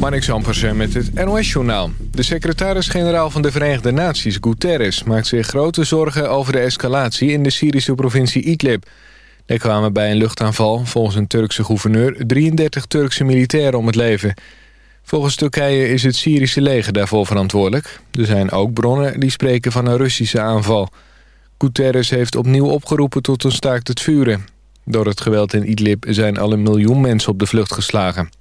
Marnix Ampersen met het NOS-journaal. De secretaris-generaal van de Verenigde Naties, Guterres... maakt zich grote zorgen over de escalatie in de Syrische provincie Idlib. Er kwamen bij een luchtaanval, volgens een Turkse gouverneur... 33 Turkse militairen om het leven. Volgens Turkije is het Syrische leger daarvoor verantwoordelijk. Er zijn ook bronnen die spreken van een Russische aanval. Guterres heeft opnieuw opgeroepen tot een staakt het vuren. Door het geweld in Idlib zijn al een miljoen mensen op de vlucht geslagen.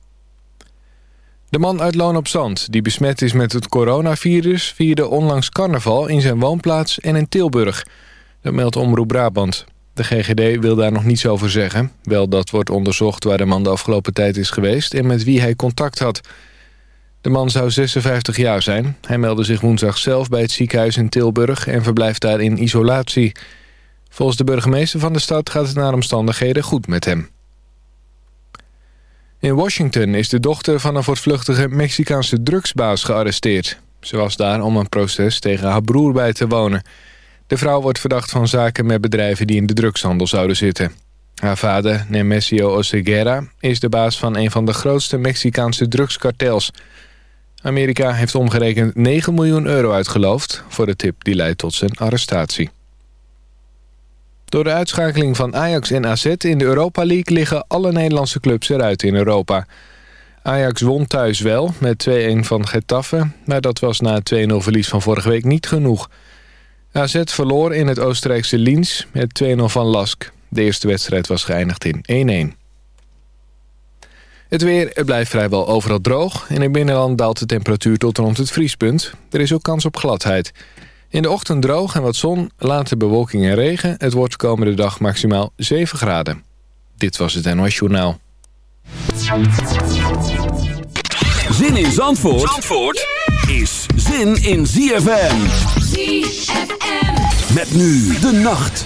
De man uit Loon op Zand, die besmet is met het coronavirus... vierde onlangs carnaval in zijn woonplaats en in Tilburg. Dat meldt Omroep Brabant. De GGD wil daar nog niets over zeggen. Wel dat wordt onderzocht waar de man de afgelopen tijd is geweest... en met wie hij contact had. De man zou 56 jaar zijn. Hij meldde zich woensdag zelf bij het ziekenhuis in Tilburg... en verblijft daar in isolatie. Volgens de burgemeester van de stad gaat het naar omstandigheden goed met hem. In Washington is de dochter van een voortvluchtige Mexicaanse drugsbaas gearresteerd. Ze was daar om een proces tegen haar broer bij te wonen. De vrouw wordt verdacht van zaken met bedrijven die in de drugshandel zouden zitten. Haar vader, Nemesio Oseguera, is de baas van een van de grootste Mexicaanse drugskartels. Amerika heeft omgerekend 9 miljoen euro uitgeloofd... voor de tip die leidt tot zijn arrestatie. Door de uitschakeling van Ajax en AZ in de Europa League... liggen alle Nederlandse clubs eruit in Europa. Ajax won thuis wel met 2-1 van Getafe... maar dat was na het 2-0 verlies van vorige week niet genoeg. AZ verloor in het Oostenrijkse Liens met 2-0 van Lask. De eerste wedstrijd was geëindigd in 1-1. Het weer het blijft vrijwel overal droog. In het binnenland daalt de temperatuur tot rond het vriespunt. Er is ook kans op gladheid. In de ochtend droog en wat zon, later bewolking en regen. Het wordt komende dag maximaal 7 graden. Dit was het NOS Journaal. Zin in Zandvoort, Zandvoort is zin in ZFM. ZFM. Met nu de nacht.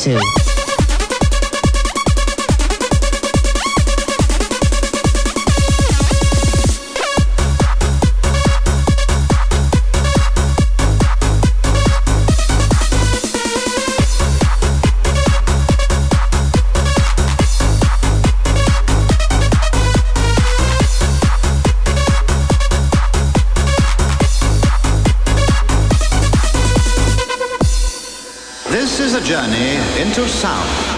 To journey into sound.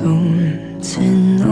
Don't you know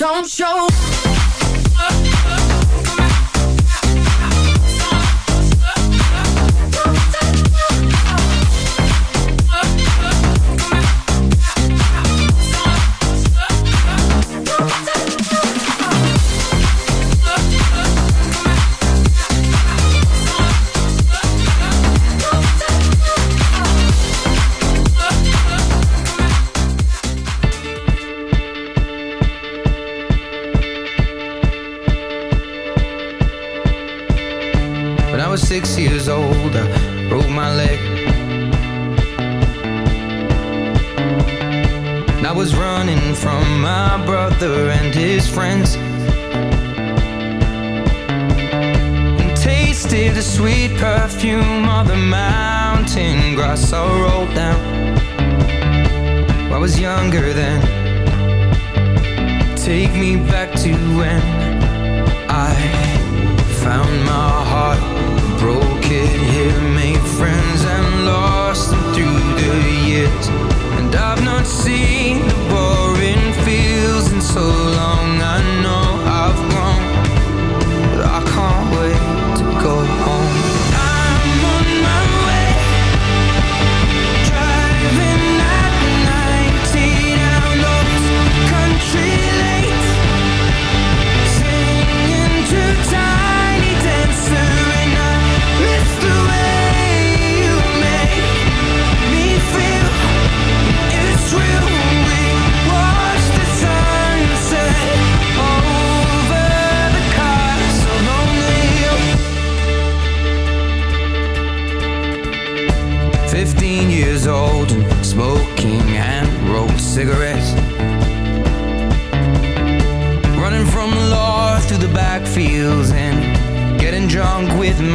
don't show.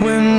when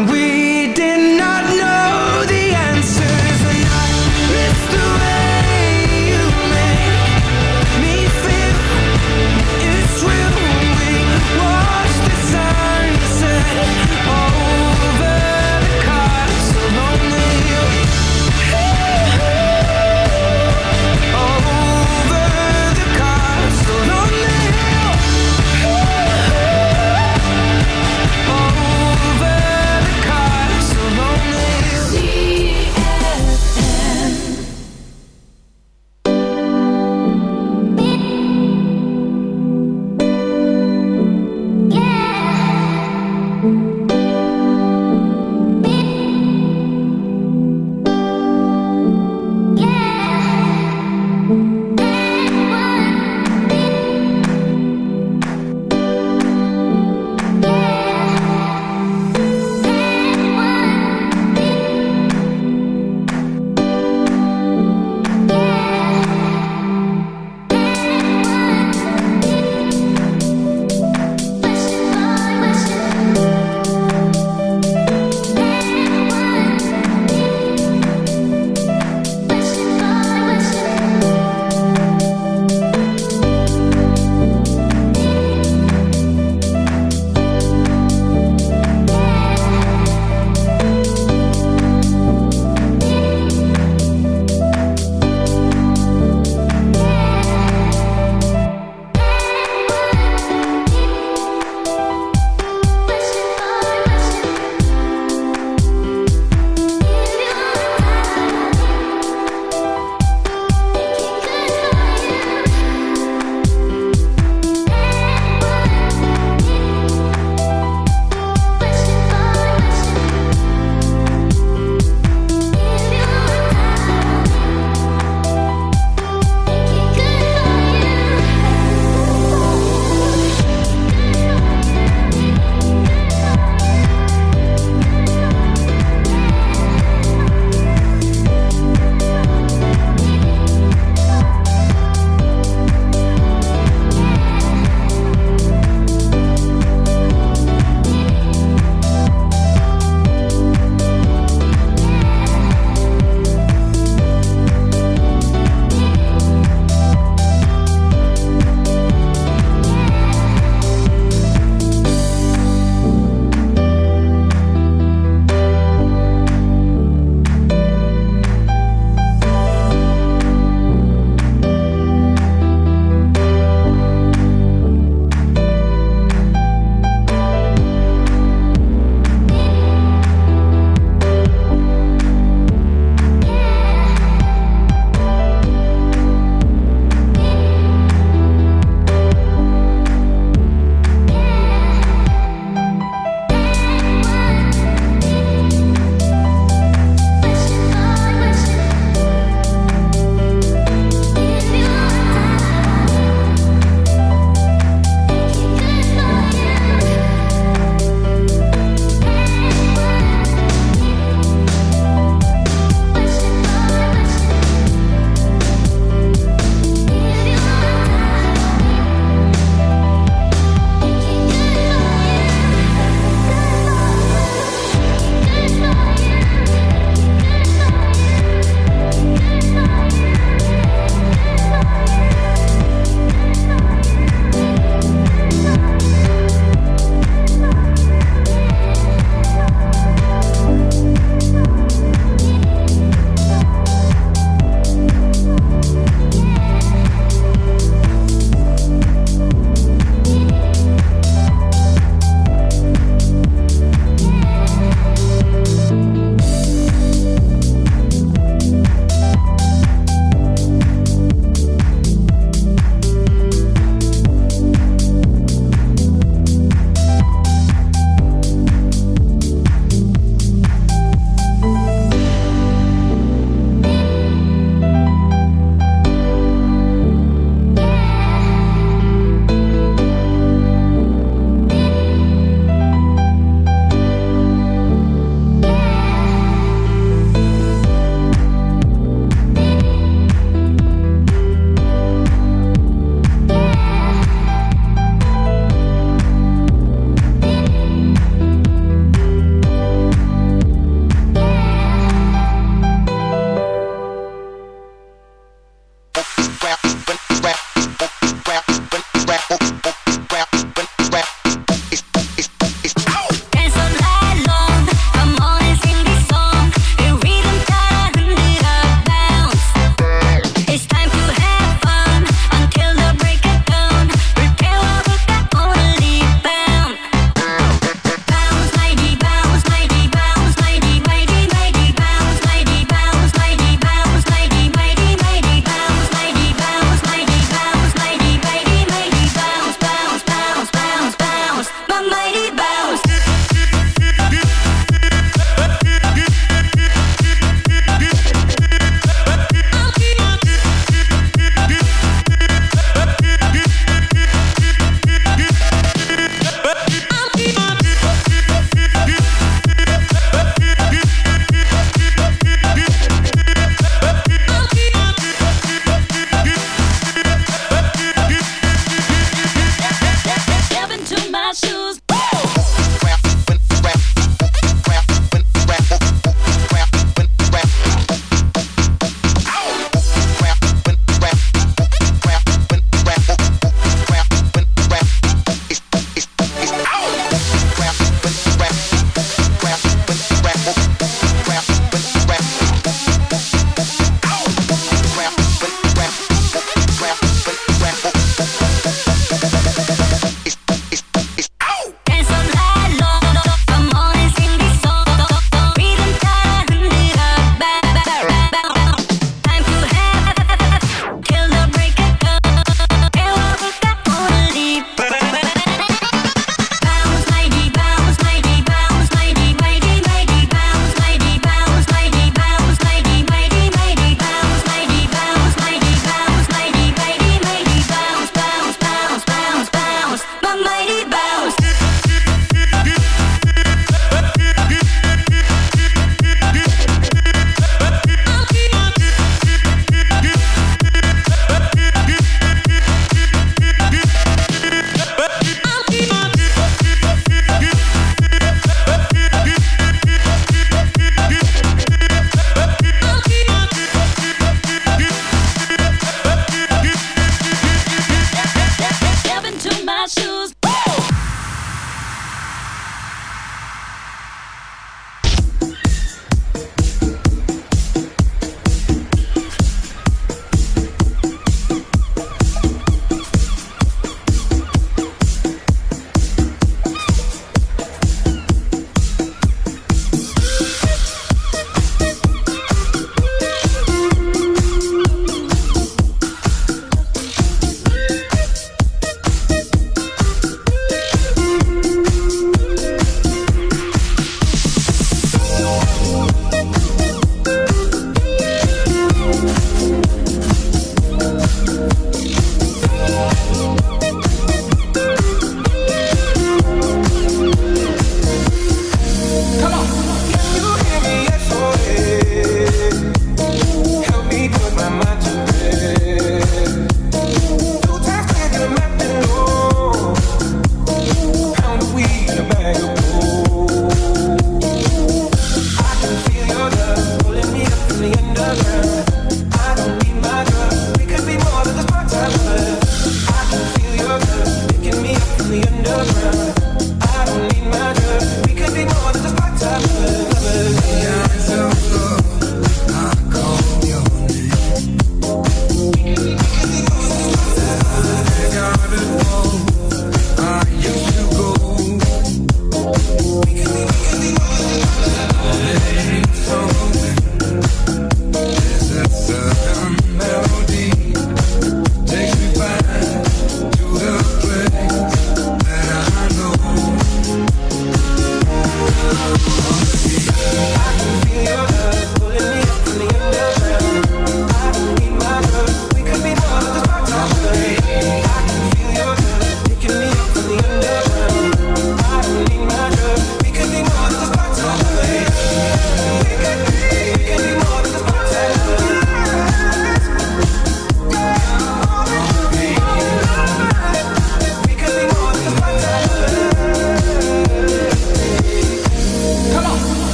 I know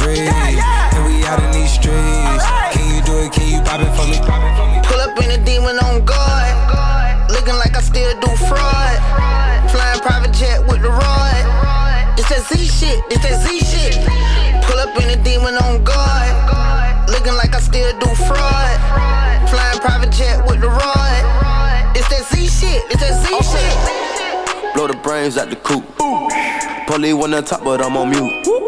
All the dogs free. And we out in these streets. Can you do it? Can you pop it for me? Pull up in a demon on guard. Looking like I still do fraud. Flying private jet with the rod. It's that Z shit, it's that Z shit. Pull up in a demon on guard. Looking like I still do fraud. Flying private jet with the rod. It's that Z shit, it's that Z shit. Blow the brains out the coop. Polly one on top, but I'm on mute. I'ma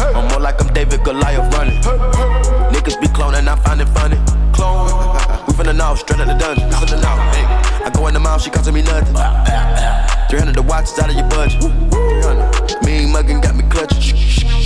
I'm more like I'm David Goliath running. Niggas be cloning, I find it funny. Clone. We finna know, straight out the dungeon. Finna know, hey. I go in the mouth, she costing me nothing. 300 the watches out of your budget. 300. Mean muggin' got me clutching.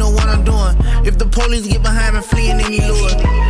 know what I'm doing. If the police get behind me, fleeing any lure.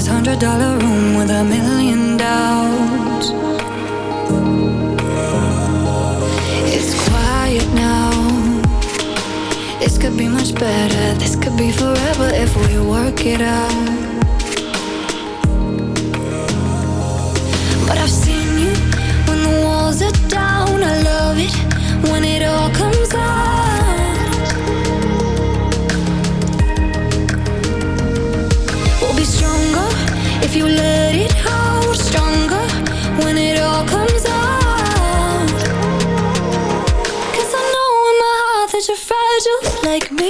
this hundred dollar room with a million doubts. It's quiet now. This could be much better. This could be forever if we work it out. But I've seen you when the walls are down. I love it when it all like me.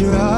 your eyes